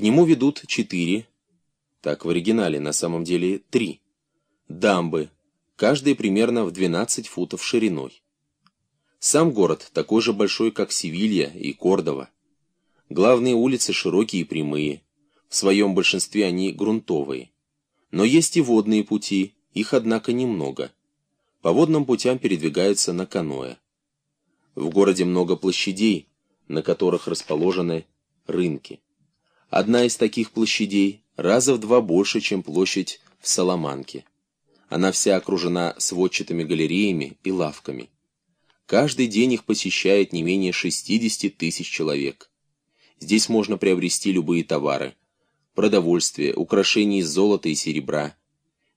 К нему ведут четыре, так в оригинале, на самом деле три, дамбы, каждая примерно в 12 футов шириной. Сам город такой же большой, как Севилья и Кордова. Главные улицы широкие и прямые, в своем большинстве они грунтовые. Но есть и водные пути, их, однако, немного. По водным путям передвигаются на каноэ. В городе много площадей, на которых расположены рынки. Одна из таких площадей раза в два больше, чем площадь в Соломанке. Она вся окружена сводчатыми галереями и лавками. Каждый день их посещает не менее 60 тысяч человек. Здесь можно приобрести любые товары. Продовольствие, украшения из золота и серебра,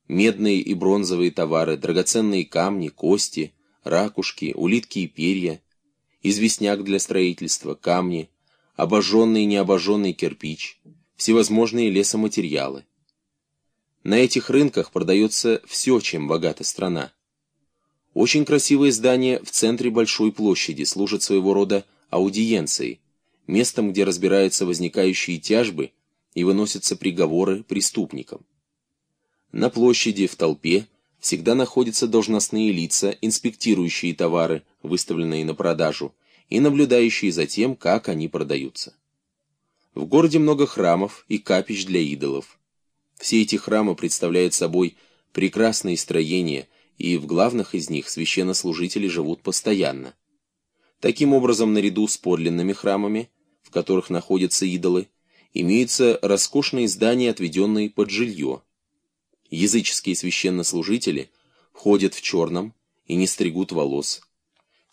медные и бронзовые товары, драгоценные камни, кости, ракушки, улитки и перья, известняк для строительства, камни, обожженный и необожженный кирпич, всевозможные лесоматериалы. На этих рынках продается все, чем богата страна. Очень красивое здание в центре большой площади служит своего рода аудиенцией, местом, где разбираются возникающие тяжбы и выносятся приговоры преступникам. На площади, в толпе, всегда находятся должностные лица, инспектирующие товары, выставленные на продажу, и наблюдающие за тем, как они продаются. В городе много храмов и капищ для идолов. Все эти храмы представляют собой прекрасные строения, и в главных из них священнослужители живут постоянно. Таким образом, наряду с подлинными храмами, в которых находятся идолы, имеются роскошные здания, отведенные под жилье. Языческие священнослужители ходят в черном и не стригут волос.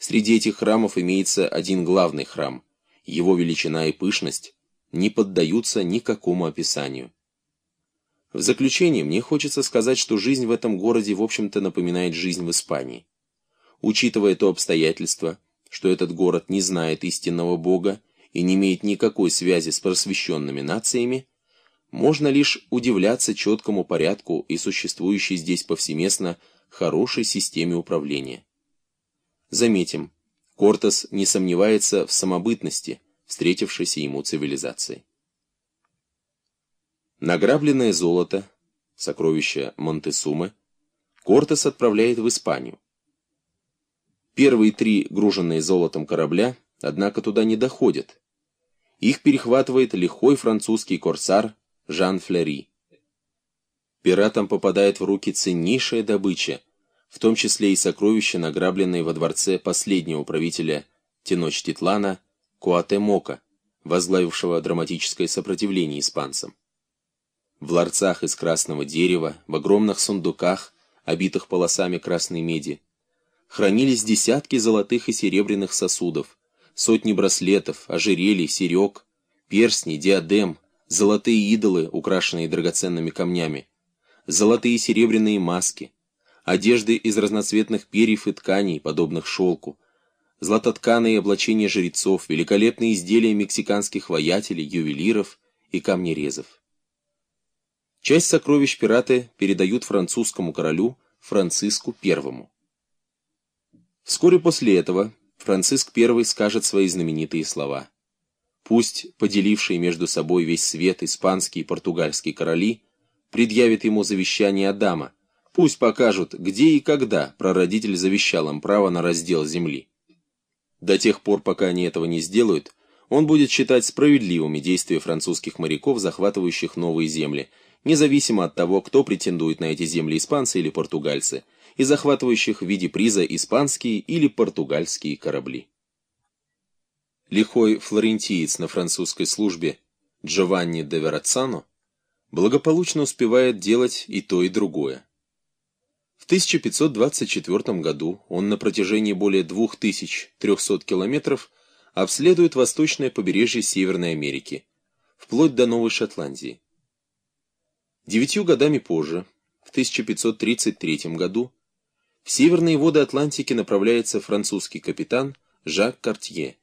Среди этих храмов имеется один главный храм. Его величина и пышность не поддаются никакому описанию. В заключение мне хочется сказать, что жизнь в этом городе в общем-то напоминает жизнь в Испании. Учитывая то обстоятельство, что этот город не знает истинного Бога и не имеет никакой связи с просвещенными нациями, можно лишь удивляться четкому порядку и существующей здесь повсеместно хорошей системе управления. Заметим, Кортес не сомневается в самобытности встретившейся ему цивилизации. Награбленное золото, сокровища Монтесумы, Кортес отправляет в Испанию. Первые три груженные золотом корабля, однако, туда не доходят. Их перехватывает лихой французский корсар Жан Флери. Пиратам попадает в руки ценнейшая добыча, в том числе и сокровища, награбленные во дворце последнего правителя Теночтитлана Куатемока, возглавившего драматическое сопротивление испанцам. В ларцах из красного дерева, в огромных сундуках, обитых полосами красной меди, хранились десятки золотых и серебряных сосудов, сотни браслетов, ожерелий, серег, перстней, диадем, золотые идолы, украшенные драгоценными камнями, золотые и серебряные маски, одежды из разноцветных перьев и тканей, подобных шелку, златотканые облачения жрецов, великолепные изделия мексиканских воятелей, ювелиров и камнерезов. Часть сокровищ пираты передают французскому королю Франциску I. Вскоре после этого Франциск I скажет свои знаменитые слова. Пусть поделившие между собой весь свет испанские и португальские короли предъявят ему завещание Адама, пусть покажут, где и когда прародитель завещал им право на раздел земли. До тех пор, пока они этого не сделают, он будет считать справедливыми действия французских моряков, захватывающих новые земли, независимо от того, кто претендует на эти земли испанцы или португальцы, и захватывающих в виде приза испанские или португальские корабли. Лихой флорентиец на французской службе Джованни де Верацано благополучно успевает делать и то, и другое. В 1524 году он на протяжении более 2300 километров обследует восточное побережье Северной Америки, вплоть до Новой Шотландии. Девятью годами позже, в 1533 году, в северные воды Атлантики направляется французский капитан Жак Картье.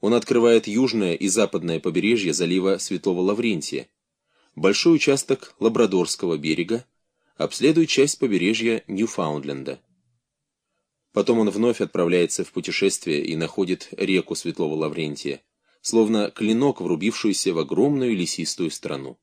Он открывает южное и западное побережье залива Святого Лаврентия, большой участок Лабрадорского берега, обследует часть побережья Ньюфаундленда. Потом он вновь отправляется в путешествие и находит реку Светлого Лаврентия, словно клинок, врубившийся в огромную лесистую страну.